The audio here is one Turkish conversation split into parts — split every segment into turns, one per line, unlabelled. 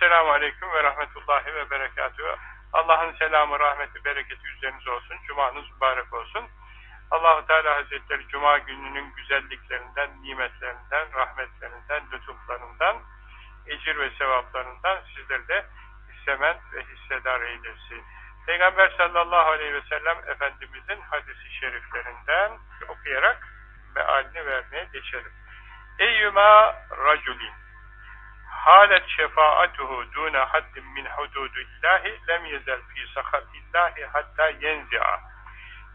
Esselamu Aleyküm ve Rahmetullahi ve Berekatühü. Allah'ın selamı, rahmeti, bereketi üzerinize olsun. Cumanız mübarek olsun. Allahu Teala Hazretleri Cuma gününün güzelliklerinden, nimetlerinden, rahmetlerinden, lütuflarından, ecir ve sevaplarından sizleri de hissemen ve hissedar eylesin. Peygamber sallallahu aleyhi ve sellem Efendimizin hadisi şeriflerinden okuyarak mealini vermeye geçelim. Eyyüma raculin halet şefaatuhu dune haddin min hududillahi lem yezel fi sakatillahi hatta yenzi'a.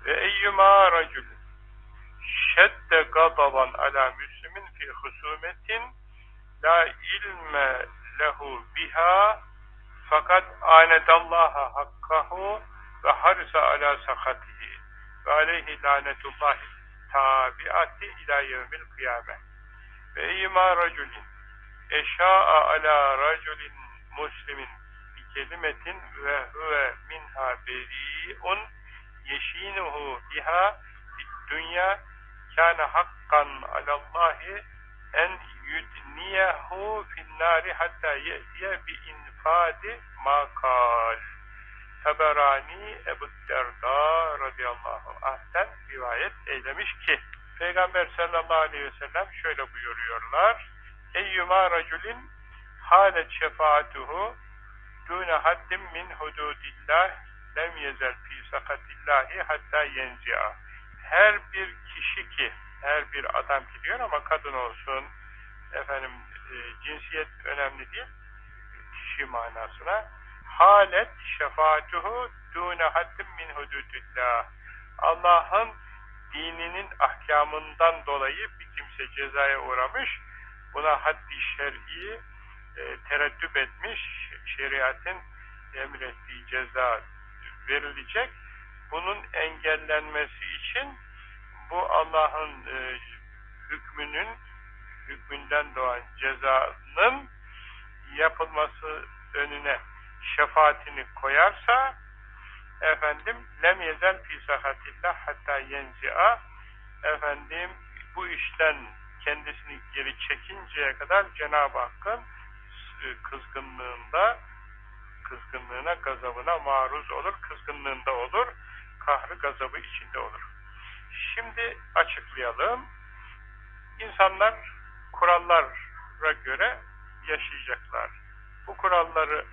Ve eyyuma raculin şedde gadaban ala müslimin fi husumetin la ilme lehu biha fakat anedallaha hakkahu ve harisa ala sakatihi ve aleyhi lanetullahi tabiati ila yevmil kıyame. Ve eyyuma raculin eşa'a ala raculin muslimin bi kelimetin ve huve minha beri'un yeşinuhu biha dünya kâne hakkan alallahi en yudniyehu finnâri hatta ye'tiye bi infadi makal Taberani Ebu Derda radıyallahu anh'ten rivayet eylemiş ki Peygamber sallallahu aleyhi ve sellem şöyle buyuruyorlar Eyyuma raculin halet şefaatuhu dune haddim min hududillah lem yezel fi sakatillahi hatta yenzi'a. Her bir kişi ki her bir adam ki diyor ama kadın olsun efendim e, cinsiyet önemli değil kişi manasına halet şefaatuhu dune haddim min hududillah. Allah'ın dininin ahkamından dolayı bir kimse cezaya uğramış buna haddi şer'i e, tereddüp etmiş şeriatın emrettiği ceza verilecek. Bunun engellenmesi için bu Allah'ın e, hükmünün hükmünden doğan cezanın yapılması önüne şefaatini koyarsa efendim lem yezel fi sahatillah hatta yenzi'a efendim bu işten kendisini geri çekinceye kadar Cenab-ı Hakk'ın kızgınlığında kızgınlığına, gazabına maruz olur, kızgınlığında olur, kahrı gazabı içinde olur. Şimdi açıklayalım. İnsanlar kurallara göre yaşayacaklar. Bu kuralları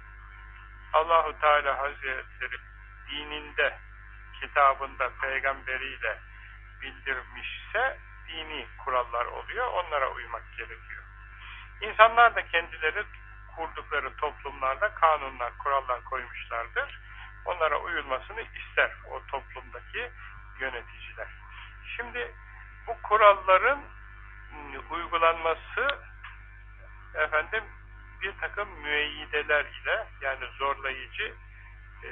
Allahu Teala Hazretleri dininde, kitabında, peygamberiyle bildirmişse dini kurallar oluyor. Onlara uymak gerekiyor. İnsanlar da kendileri kurdukları toplumlarda kanunlar, kurallar koymuşlardır. Onlara uyulmasını ister o toplumdaki yöneticiler. Şimdi bu kuralların uygulanması efendim bir takım müeyyideler ile yani zorlayıcı e,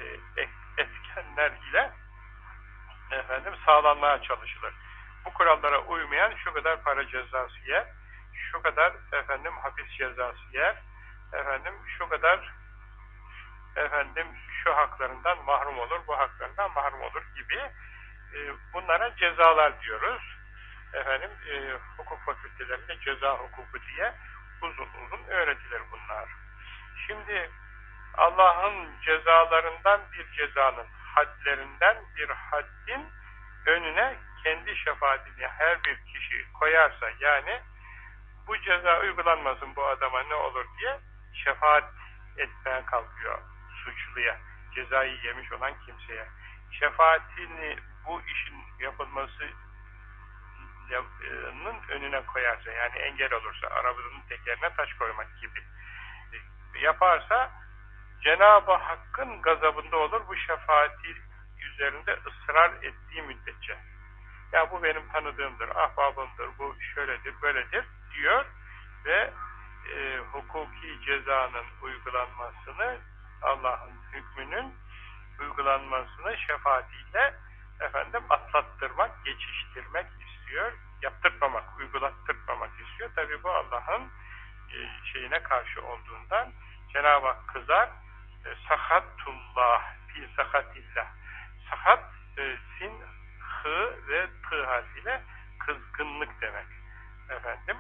etkenler ile efendim sağlanmaya çalışılır. Kurallara uymayan şu kadar para cezası yer, şu kadar efendim hapis cezası yer, efendim şu kadar efendim şu haklarından mahrum olur, bu haklarından mahrum olur gibi e, bunlara cezalar diyoruz. Efendim e, hukuk fakültelerinde ceza hukuku diye uzun uzun öğretilir bunlar. Şimdi Allah'ın cezalarından bir cezanın, hadlerinden bir haddin önüne kendi şefaatini her bir kişi koyarsa yani bu ceza uygulanmasın bu adama ne olur diye şefaat etmeye kalkıyor suçluya, cezayı yemiş olan kimseye. Şefaatini bu işin yapılması önüne koyarsa yani engel olursa arabanın tekerine taş koymak gibi yaparsa Cenab-ı Hakk'ın gazabında olur bu şefaati üzerinde ısrar ettiği müddetçe. Ya bu benim tanıdığımdır, ahbabımdır, bu şöyledir, böyledir diyor ve e, hukuki cezanın uygulanmasını Allah'ın hükmünün uygulanmasını şefaatiyle efendim atlattırmak, geçiştirmek istiyor. Yaptırmamak, uygulattırmamak istiyor. Tabi bu Allah'ın e, şeyine karşı olduğundan Cenab-ı Hak kızar. E, sahatullah fi sahatillah. Sahat e, sin, hı ve tı harfiyle kızgınlık demek. Efendim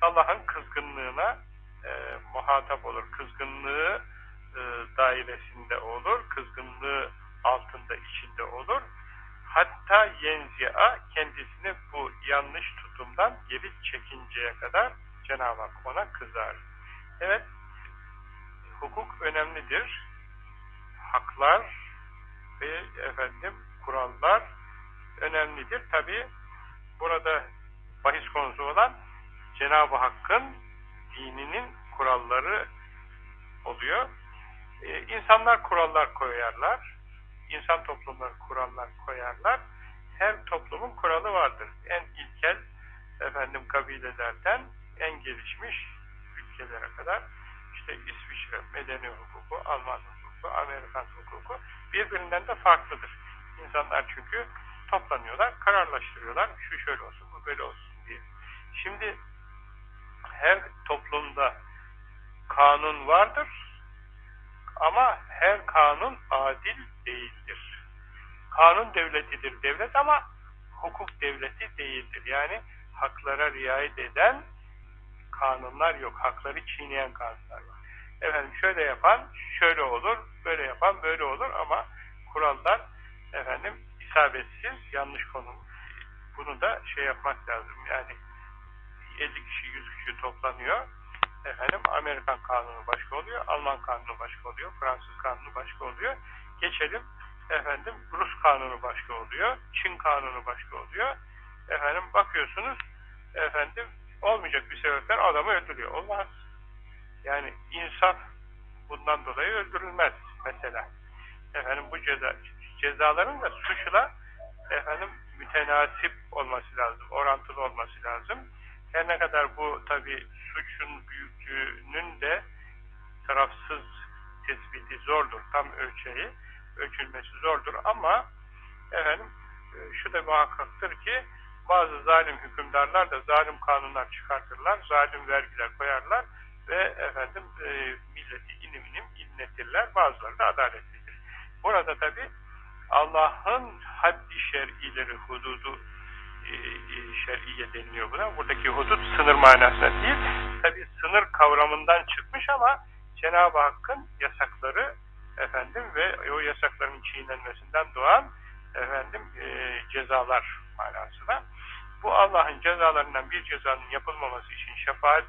Allah'ın kızgınlığına e, muhatap olur. Kızgınlığı dairesinde olur, kızgınlığı altında içinde olur. Hatta yenzi'a kendisini bu yanlış tutumdan geri çekinceye kadar Cenab-ı Hak ona kızar. Evet, hukuk önemlidir. Haklar ve efendim kurallar önemlidir. Tabi burada bahis konusu olan Cenab-ı Hakk'ın dininin kuralları oluyor. Ee, insanlar kurallar koyarlar. İnsan toplumları kurallar koyarlar. Her toplumun kuralı vardır. En ilkel efendim kabilelerden en gelişmiş ülkelere kadar işte İsviçre medeni hukuku, Alman hukuku, Amerikan hukuku birbirinden de farklıdır. İnsanlar çünkü toplanıyorlar, kararlaştırıyorlar. Şu şöyle olsun, bu böyle olsun diye. Şimdi her toplumda kanun vardır ama her kanun adil değildir. Kanun devletidir devlet ama hukuk devleti değildir. Yani haklara riayet eden kanunlar yok. Hakları çiğneyen kanunlar var. Efendim şöyle yapan şöyle olur, böyle yapan böyle olur ama kurallar efendim isabetsiz, yanlış konum. Bunu da şey yapmak lazım. Yani 50 kişi, 100 kişi toplanıyor. Efendim Amerikan kanunu başka oluyor, Alman kanunu başka oluyor, Fransız kanunu başka oluyor. Geçelim efendim Rus kanunu başka oluyor, Çin kanunu başka oluyor. Efendim bakıyorsunuz efendim olmayacak bir sebepten adamı öldürüyor. Olmaz. Yani insan bundan dolayı öldürülmez mesela. Efendim bu ceza cezaların da suçla efendim mütenasip olması lazım, orantılı olması lazım. Her ne kadar bu tabi suçun büyüklüğünün de tarafsız tespiti zordur, tam ölçeği, ölçülmesi zordur ama efendim e, şu da muhakkaktır ki bazı zalim hükümdarlar da zalim kanunlar çıkartırlar, zalim vergiler koyarlar ve efendim e, milleti inim inim inletirler. Bazıları da adaletlidir. Burada tabi Allah'ın haddi şer'ileri, hududu e, e, şer'iye deniliyor buna. Buradaki hudut sınır manasında değil. Tabi sınır kavramından çıkmış ama Cenab-ı Hakk'ın yasakları efendim ve o yasakların çiğnenmesinden doğan efendim e, cezalar manasına. Bu Allah'ın cezalarından bir cezanın yapılmaması için şefaat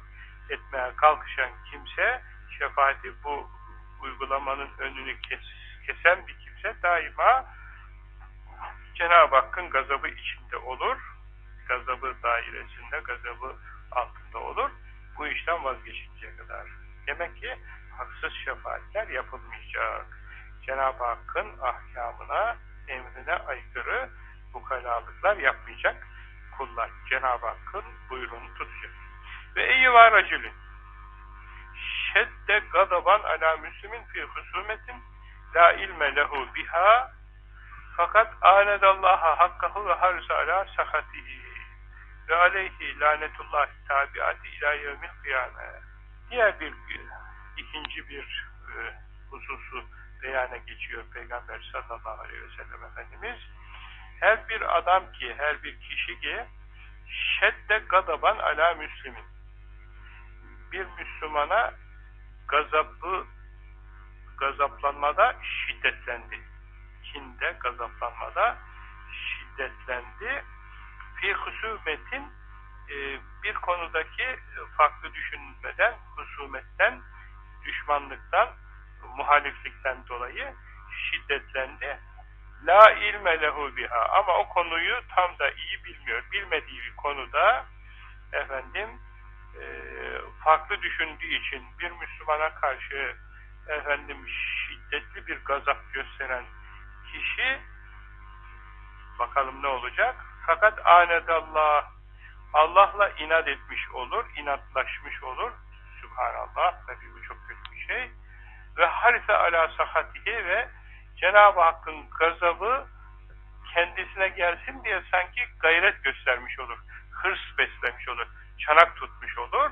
etmeye kalkışan kimse şefaati bu uygulamanın önünü kes, kesen bir kimse daima Cenab-ı Hakk'ın gazabı içinde olur. Gazabı dairesinde, gazabı altında olur. Bu işten vazgeçinceye kadar. Demek ki haksız şefaatler yapılmayacak. Cenab-ı Hakk'ın ahkamına, emrine aykırı ukalalıklar yapmayacak kullar. Cenab-ı Hakk'ın buyruğunu tutacak. Ve eyyivâ racülün şedde gadaban ala müslümin fi husumetin la ilme lehu biha fakat ânedallaha hakkahu ve harisa ala sakatihi ve aleyhi lanetullah tabiati ila yevmil kıyame. Diğer bir ikinci bir e, hususu beyana geçiyor Peygamber sallallahu aleyhi ve sellem Efendimiz. Her bir adam ki, her bir kişi ki şedde gadaban ala müslimin bir Müslümana gazabı gazaplanmada şiddetlendi. Kinde, gazaplanmada şiddetlendi. Fi husumetin e, bir konudaki farklı düşünmeden, husumetten, düşmanlıktan, muhaliflikten dolayı şiddetlendi. La ilme lehu biha ama o konuyu tam da iyi bilmiyor. Bilmediği bir konuda efendim e, farklı düşündüğü için bir Müslümana karşı efendim şiddetli bir gazap gösteren kişi bakalım ne olacak? Fakat anedallah Allah'la inat etmiş olur, inatlaşmış olur. Sübhanallah, tabii bu çok kötü bir şey. Ve harfe ala sahatihi ve Cenab-ı Hakk'ın gazabı kendisine gelsin diye sanki gayret göstermiş olur. Hırs beslemiş olur. Çanak tutmuş olur.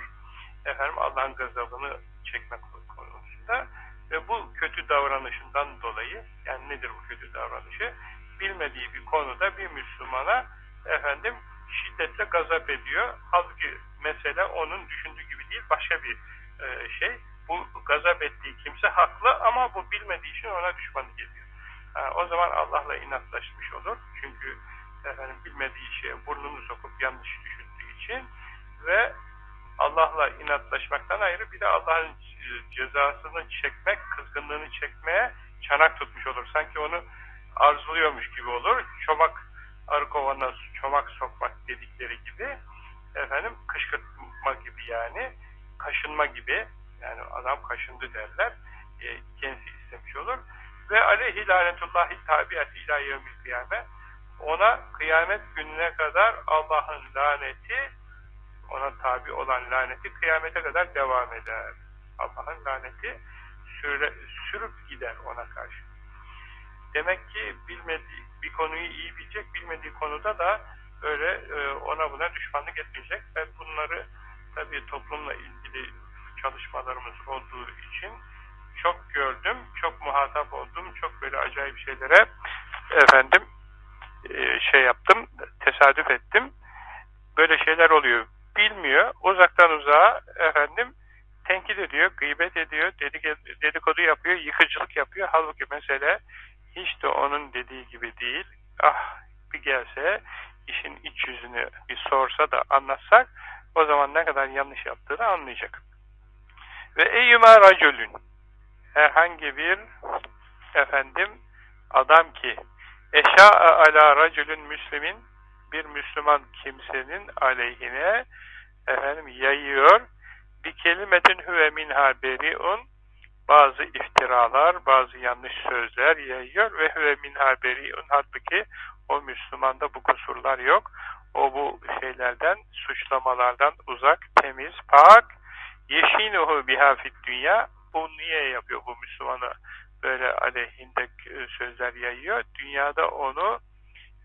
Efendim Allah'ın gazabını çekmek konusunda ve bu kötü davranışından dolayı yani nedir bu kötü davranışı? Bilmediği bir konuda bir Müslümana efendim şiddetle gazap ediyor. Halbuki mesele onun düşündüğü gibi değil başka bir e, şey. Bu gazap ettiği kimse haklı ama bu bilmediği için ona düşman geliyor. Ha, o zaman Allah'la inatlaşmış olur. Çünkü efendim bilmediği şeye burnunu sokup yanlış düşündüğü için ve Allah'la inatlaşmaktan ayrı bir de Allah'ın cezasını çekmek, kızgınlığını çekmeye çanak tutmuş olur. Sanki onu arzuluyormuş gibi olur. Çomak arı kovanına çomak sokmak dedikleri gibi efendim kışkırtma gibi yani kaşınma gibi yani adam kaşındı derler e, kendisi istemiş olur ve aleyhi lanetullahi tabiatı ila yevmil kıyame ona kıyamet gününe kadar Allah'ın laneti ona tabi olan laneti kıyamete kadar devam eder. Allah'ın laneti süre, sürüp gider ona karşı. Demek ki bilmediği bir konuyu iyi bilecek, bilmediği konuda da öyle e, ona buna düşmanlık etmeyecek. Ben bunları tabii toplumla ilgili çalışmalarımız olduğu için çok gördüm, çok muhatap oldum, çok böyle acayip şeylere efendim e, şey yaptım, tesadüf ettim. Böyle şeyler oluyor. Bilmiyor, uzaktan uzağa efendim tenkit ediyor, gıybet ediyor, dedikodu yapıyor, yıkıcılık yapıyor. Halbuki mesele hiç de onun dediği gibi değil. Ah bir gelse, işin iç yüzünü bir sorsa da anlatsak, o zaman ne kadar yanlış yaptığını anlayacak. Ve eyyüma racülün, herhangi bir efendim adam ki eşa'a ala racülün müslimin bir Müslüman kimsenin aleyhine efendim yayıyor bir kelimetin huve minha beriun bazı iftiralar, bazı yanlış sözler yayıyor ve huve minha beriun halbuki o Müslümanda bu kusurlar yok. O bu şeylerden, suçlamalardan uzak, temiz, pak. Yeşinuhu biha fit dünya. Bu niye yapıyor bu Müslümanı? Böyle aleyhinde sözler yayıyor. Dünyada onu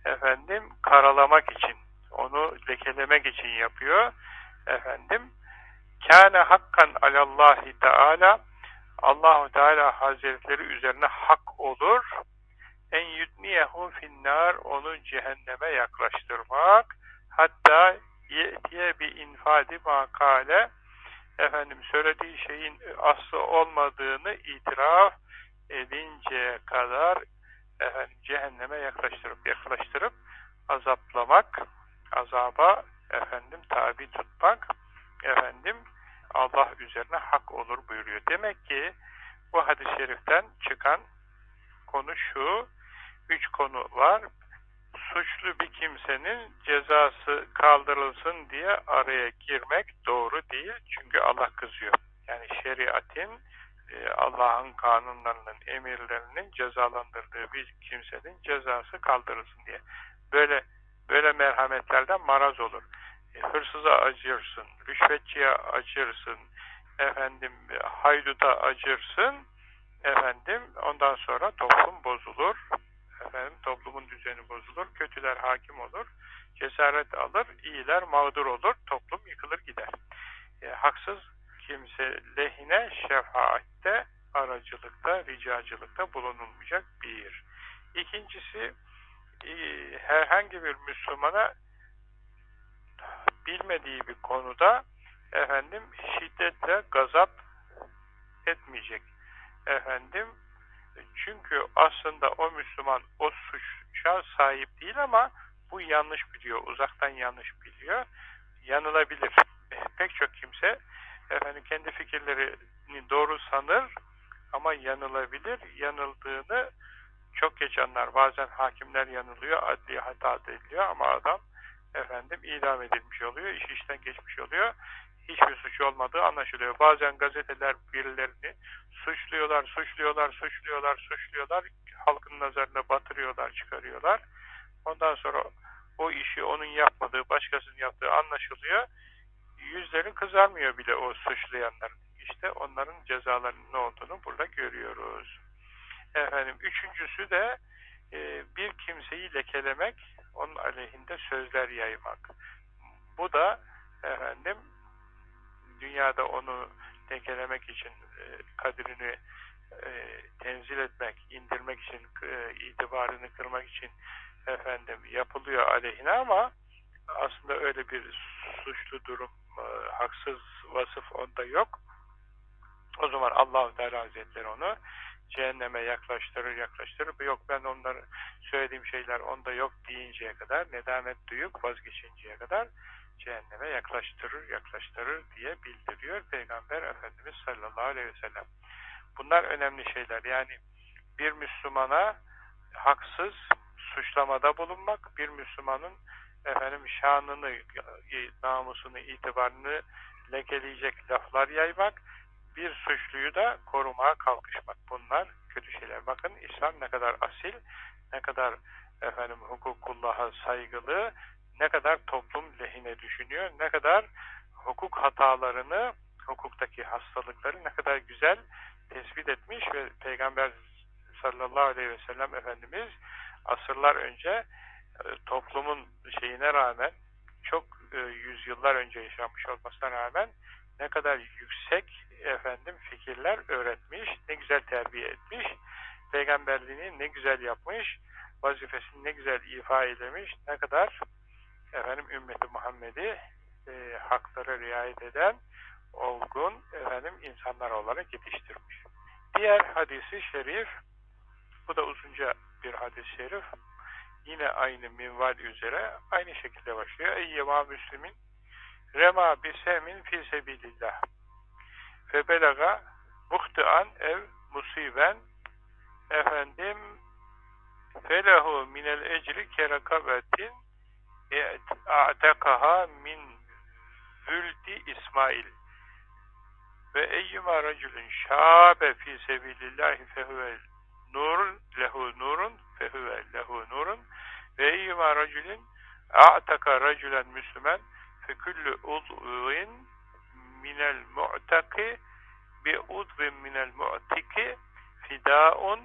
efendim karalamak için, onu lekelemek için yapıyor. Efendim kâne hakkan alallahi teâlâ Allahu Teala Hazretleri üzerine hak olur. En yudniyehu finnâr onu cehenneme yaklaştırmak. Hatta yetiye bi infadi makale efendim söylediği şeyin aslı olmadığını itiraf edinceye kadar efendim cehenneme yaklaştırıp yaklaştırıp azaplamak, azaba efendim tabi tutmak efendim Allah üzerine hak olur buyuruyor. Demek ki bu hadis-i şeriften çıkan konu şu, üç konu var. Suçlu bir kimsenin cezası kaldırılsın diye araya girmek doğru değil. Çünkü Allah kızıyor. Yani şeriatin, e, Allah'ın kanunlarının, emirlerinin cezalandırdığı bir kimsenin cezası kaldırılsın diye. Böyle böyle merhametlerden maraz olur hırsıza acırsın, rüşvetçiye acırsın, efendim hayduta acırsın, efendim ondan sonra toplum bozulur, efendim toplumun düzeni bozulur, kötüler hakim olur, cesaret alır, iyiler mağdur olur, toplum yıkılır gider. E, haksız kimse lehine şefaatte, aracılıkta, ricacılıkta bulunulmayacak bir. İkincisi, e, herhangi bir Müslümana bilmediği bir konuda efendim şiddetle gazap etmeyecek. Efendim çünkü aslında o Müslüman o suça sahip değil ama bu yanlış biliyor. Uzaktan yanlış biliyor. Yanılabilir. Pek çok kimse efendim kendi fikirlerini doğru sanır ama yanılabilir. Yanıldığını çok geç. Bazen hakimler yanılıyor, adli hata ediliyor ama adam efendim idam edilmiş oluyor, iş işten geçmiş oluyor. Hiçbir suç olmadığı anlaşılıyor. Bazen gazeteler birilerini suçluyorlar, suçluyorlar, suçluyorlar, suçluyorlar. Halkın nazarına batırıyorlar, çıkarıyorlar. Ondan sonra o işi onun yapmadığı, başkasının yaptığı anlaşılıyor. Yüzleri kızarmıyor bile o suçlayanların. İşte onların cezalarının ne olduğunu burada görüyoruz. Efendim, üçüncüsü de e, bir kimseyi lekelemek, onun aleyhinde sözler yaymak. Bu da efendim dünyada onu lekelemek için e, kadrini e, tenzil etmek, indirmek için, e, itibarını kırmak için efendim yapılıyor aleyhine ama aslında öyle bir suçlu durum, e, haksız vasıf onda yok. O zaman Allahu Teala Hazretleri onu cehenneme yaklaştırır yaklaştırır. Yok ben onları söylediğim şeyler onda yok deyinceye kadar, nedamet duyup vazgeçinceye kadar cehenneme yaklaştırır yaklaştırır diye bildiriyor Peygamber Efendimiz sallallahu aleyhi ve sellem. Bunlar önemli şeyler. Yani bir Müslümana haksız suçlamada bulunmak, bir Müslümanın efendim şanını, namusunu, itibarını lekeleyecek laflar yaymak, bir suçluyu da korumaya kalkışmak. Bunlar kötü şeyler. Bakın İslam ne kadar asil, ne kadar efendim hukukullah'a saygılı, ne kadar toplum lehine düşünüyor, ne kadar hukuk hatalarını, hukuktaki hastalıkları ne kadar güzel tespit etmiş ve Peygamber sallallahu aleyhi ve sellem Efendimiz asırlar önce e, toplumun şeyine rağmen çok e, yüzyıllar önce yaşanmış olmasına rağmen ne kadar yüksek efendim fikirler öğretmiş, ne güzel terbiye etmiş, peygamberliğini ne güzel yapmış, vazifesini ne güzel ifa edilmiş, ne kadar efendim ümmeti Muhammed'i e, haklara riayet eden olgun efendim insanlar olarak yetiştirmiş. Diğer hadisi şerif bu da uzunca bir hadis-i şerif. Yine aynı minval üzere aynı şekilde başlıyor. Eyyema müslimin rema bisemin fi sebilillah febelaga muhtian ev musiben efendim felehu minel ecri kerakabetin a'tekaha min vüldi İsmail. Ve eyyuma racülün şabe fi sebilillahi fehuve nurun lehu nurun fehuve lehu nurun. Ve eyyuma racülün a'taka racülen müslümen feküllü udvin minel mu'taki bi udvin minel mu'tiki fidaun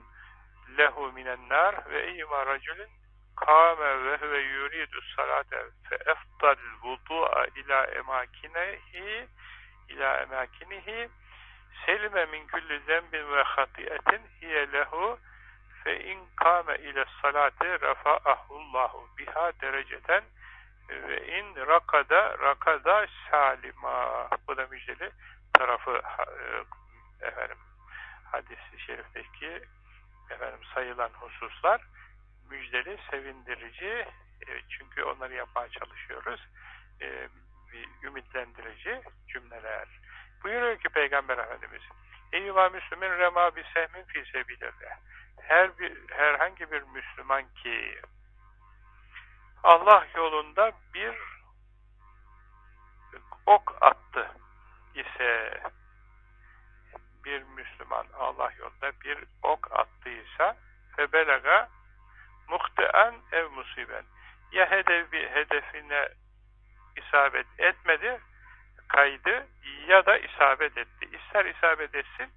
lehu minen nar ve eyyuma racülün kâme ve huve yuridu salate fe efdal vudu'a ila emakinehi ila emakinihi selime min kulli zembin ve hatiyetin hiye lehu fe in kâme ile salate rafa'ahullahu biha dereceten ve in rakada rakada salima bu da müjdeli tarafı e, efendim hadis-i şerifteki efendim sayılan hususlar müjdeli, sevindirici e, çünkü onları yapmaya çalışıyoruz e, ümitlendirici cümleler. Buyuruyor ki Peygamber Efendimiz Eyyuva Müslümin rema bir sehmin fi sebilirde. Her bir, herhangi bir Müslüman ki Allah yolunda bir ok attı ise bir Müslüman Allah yolunda bir ok attıysa febelaga muhteen ev musiben ya hedefi, hedefine isabet etmedi kaydı ya da isabet etti. İster isabet etsin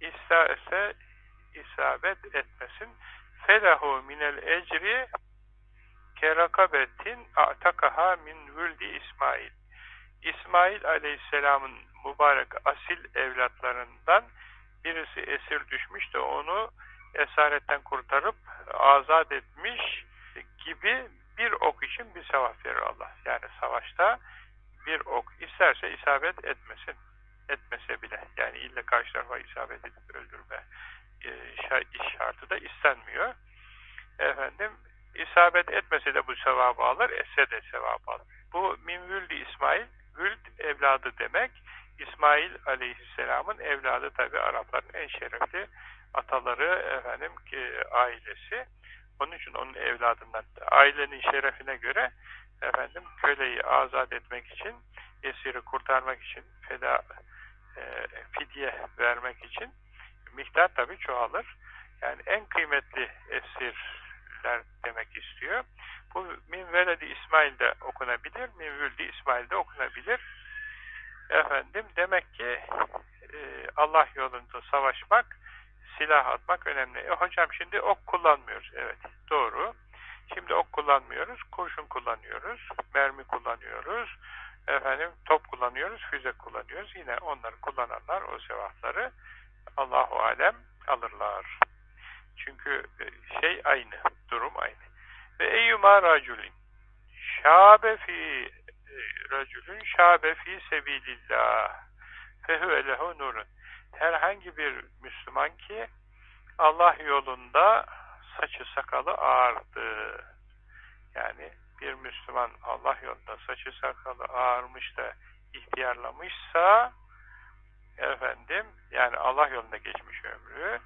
isterse isabet etmesin. Felahu minel ecri kerakabetin a'takaha min vüldi İsmail. İsmail aleyhisselamın mübarek asil evlatlarından birisi esir düşmüş de onu esaretten kurtarıp azat etmiş gibi bir ok için bir sevap verir Allah. Yani savaşta bir ok isterse isabet etmesin. Etmese bile. Yani illa karşı tarafa isabet edip öldürme e, şartı da istenmiyor. Efendim isabet etmese de bu sevabı alır, etse de sevabı alır. Bu min vüldi İsmail, vüld evladı demek. İsmail aleyhisselamın evladı tabi Arapların en şerefli ataları efendim ki ailesi. Onun için onun evladından ailenin şerefine göre efendim köleyi azat etmek için esiri kurtarmak için feda e, fidye vermek için miktar tabi çoğalır. Yani en kıymetli esirler demek istiyor. Bu min veledi İsmail de okunabilir, min vüldi İsmail de okunabilir. Efendim demek ki e, Allah yolunda savaşmak silah atmak önemli. E, hocam şimdi ok kullanmıyoruz. Evet doğru. Şimdi ok kullanmıyoruz. Kurşun kullanıyoruz. Mermi kullanıyoruz. Efendim top kullanıyoruz. Füze kullanıyoruz. Yine onları kullananlar o sevapları Allahu Alem alırlar. Çünkü e, şey aynı. Durum aynı. Ve eyyuma raculin şabe fi e, raculun şabe fi sebilillah fehuve lehu nurun herhangi bir Müslüman ki Allah yolunda saçı sakalı ağardı. Yani bir Müslüman Allah yolunda saçı sakalı ağarmış da ihtiyarlamışsa efendim yani Allah yolunda geçmiş ömrü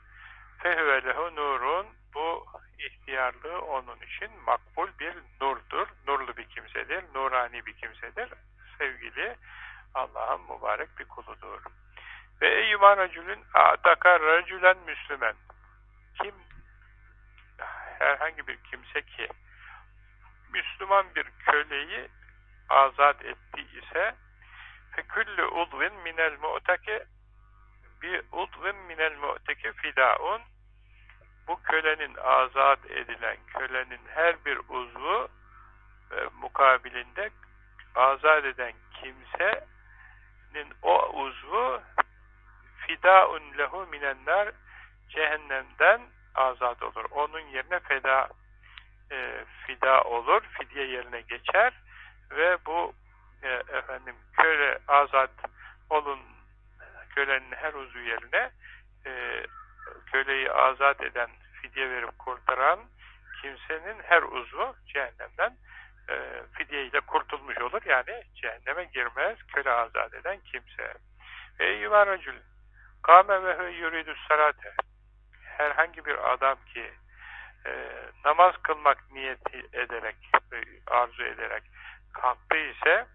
fehüvelehu nurun bu ihtiyarlığı onun için makbul bir nurdur. Nurlu bir kimsedir. Nurani bir kimsedir. Sevgili Allah'ın mübarek bir kuludur. Ve eyyüman racülün a'daka racülen müslümen. Kim herhangi bir kimse ki Müslüman bir köleyi azat etti ise feküllü udvin minel mu'teke bi udvin minel mu'teke fidaun bu kölenin azat edilen kölenin her bir uzvu e, mukabilinde azat eden kimsenin o uzvu fidaun lehu minenler cehennemden azat olur. Onun yerine feda e, fida olur, fidye yerine geçer ve bu e, efendim köle azat olun kölenin her uzvu yerine e, köleyi azat eden, fidye verip kurtaran kimsenin her uzvu cehennemden e, fidye ile kurtulmuş olur. Yani cehenneme girmez köle azat eden kimse. Ey yuvaracül kâme ve yuridü salate herhangi bir adam ki e, namaz kılmak niyeti ederek, arzu ederek kalktı ise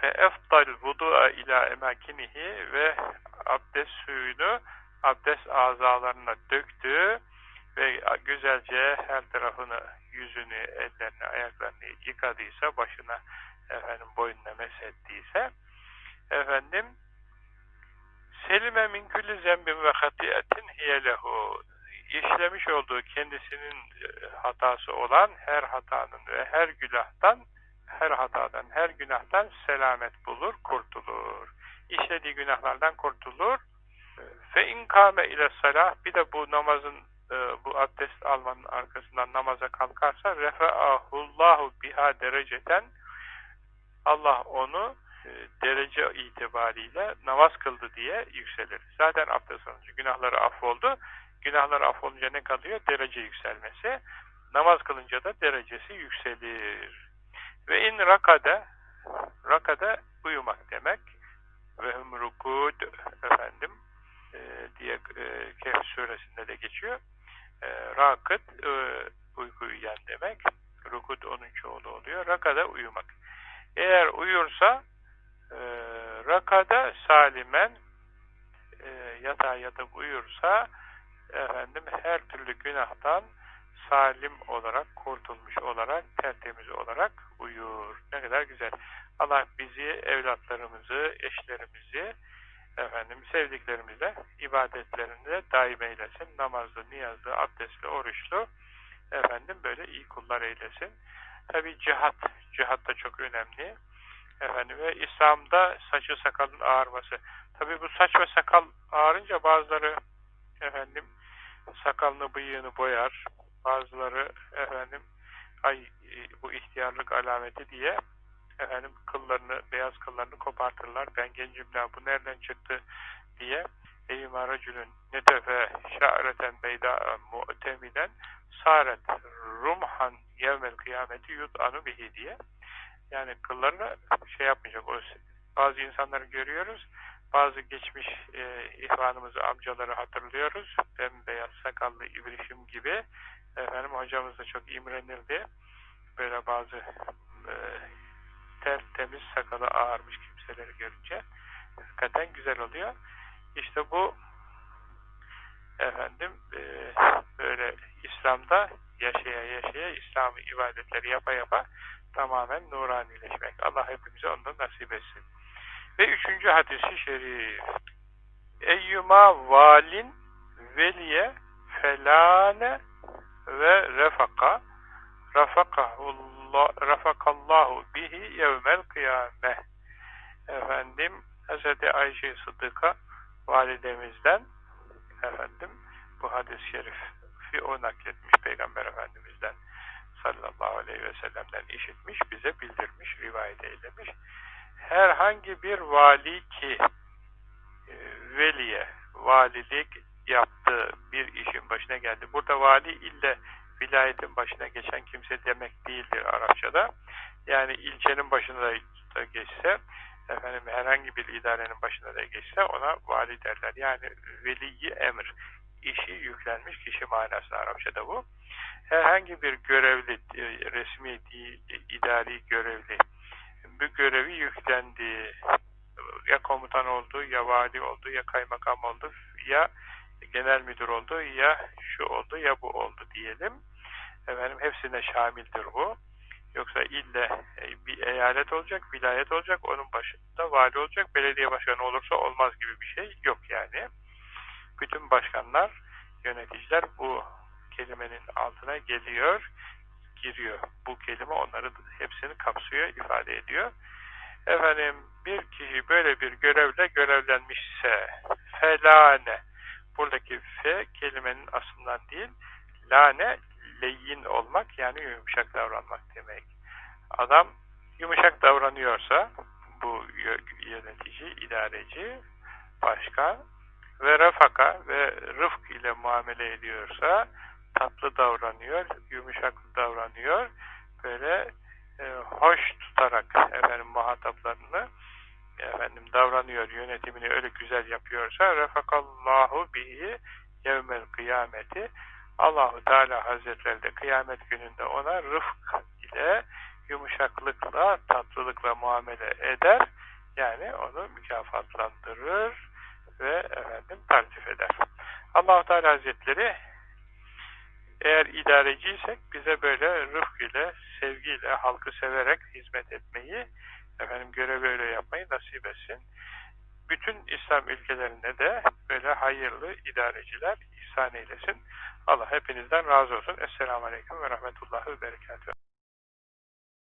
fe efdal vudu'a ila emakinihi ve abdest suyunu abdest azalarına döktü ve güzelce her tarafını, yüzünü, ellerini, ayaklarını yıkadıysa, başına efendim boynuna mesettiyse efendim selime min külli zembin ve hatiyetin hiyelehu işlemiş olduğu kendisinin e, hatası olan her hatanın ve her günahtan her hatadan, her günahtan selamet bulur, kurtulur. İşlediği günahlardan kurtulur. Fe inkame ile salah bir de bu namazın e, bu abdest almanın arkasından namaza kalkarsa refeahullahu biha dereceten Allah onu e, derece itibariyle namaz kıldı diye yükselir. Zaten abdest alınca günahları affoldu. Günahlar affolunca ne kalıyor? Derece yükselmesi. Namaz kılınca da derecesi yükselir. Ve in rakade rakade uyumak demek. Ve hum efendim e, diye e, Kehf suresinde de geçiyor. E, rakıt e, uyku uyuyan demek. Rukud onun çoğulu oluyor. Rakada uyumak. Eğer uyursa e, rakada salimen e, yatağa yatıp uyursa efendim her türlü günahtan salim olarak, kurtulmuş olarak, tertemiz olarak uyur. Ne kadar güzel. Allah bizi, evlatlarımızı, eşlerimizi, efendim sevdiklerimizle ibadetlerinde daim eylesin. Namazlı, niyazlı, abdestli, oruçlu efendim böyle iyi kullar eylesin. Tabi cihat, cihat da çok önemli. Efendim ve İslam'da saçı sakalın ağarması. Tabi bu saç ve sakal ağarınca bazıları efendim sakalını bıyığını boyar. Bazıları efendim ay bu ihtiyarlık alameti diye efendim kıllarını, beyaz kıllarını kopartırlar. Ben gencim la bu nereden çıktı diye Eyyuma racülün netefe şa'reten beyda mu'temiden saret rumhan yevmel kıyameti yut'anu bihi diye yani kıllarını şey yapmayacak. O, bazı insanları görüyoruz bazı geçmiş e, ihvanımızı, amcaları hatırlıyoruz. Bembeyaz, sakallı, ibrişim gibi. Efendim hocamız da çok imrenirdi. Böyle bazı e, tertemiz, sakalı ağarmış kimseleri görünce. Hakikaten güzel oluyor. İşte bu efendim e, böyle İslam'da yaşaya yaşaya İslam'ı ibadetleri yapa yapa tamamen nuranileşmek. Allah hepimize ondan nasip etsin. Ve üçüncü hadisi şerif. Eyyuma valin veliye felane ve refaka rafakallahu bihi yevmel kıyame efendim Hz. Ayşe Sıddık'a validemizden efendim bu hadis-i şerifi o nakletmiş Peygamber Efendimiz'den sallallahu aleyhi ve sellem'den işitmiş, bize bildirmiş, rivayet eylemiş herhangi bir vali ki e, veliye, valilik yaptı, bir işin başına geldi. Burada vali ille vilayetin başına geçen kimse demek değildir Arapçada. Yani ilçenin başına da geçse, efendim herhangi bir idarenin başına da geçse ona vali derler. Yani veliyi emir, işi yüklenmiş kişi manası Arapçada bu. Herhangi bir görevli, resmi, idari görevli bu görevi yüklendi. Ya komutan oldu, ya vali oldu, ya kaymakam oldu, ya genel müdür oldu, ya şu oldu, ya bu oldu diyelim. Efendim hepsine şamildir bu. Yoksa ille e, bir eyalet olacak, vilayet olacak, onun başında vali olacak, belediye başkanı olursa olmaz gibi bir şey yok yani. Bütün başkanlar, yöneticiler bu kelimenin altına geliyor, giriyor. Bu kelime onları hepsini kapsıyor, ifade ediyor. Efendim bir kişi böyle bir görevle görevlenmişse felane buradaki fe kelimenin aslından değil lane leyin olmak yani yumuşak davranmak demek. Adam yumuşak davranıyorsa bu yönetici, idareci, başkan ve refaka ve rıfk ile muamele ediyorsa tatlı davranıyor, yumuşak davranıyor, böyle e, hoş tutarak efendim muhataplarını efendim davranıyor, yönetimini öyle güzel yapıyorsa refakallahu bihi yevmel kıyameti Allahu Teala Hazretleri de kıyamet gününde ona rıfk ile yumuşaklıkla, tatlılıkla muamele eder. Yani onu mükafatlandırır ve efendim tartif eder. Allahu Teala Hazretleri eğer idareciysek bize böyle rıfk ile, sevgiyle, halkı severek hizmet etmeyi, efendim görevi öyle yapmayı nasip etsin. Bütün İslam ülkelerinde de böyle hayırlı idareciler ihsan eylesin. Allah hepinizden razı olsun. Esselamu Aleyküm ve Rahmetullahi ve Berekatuhu.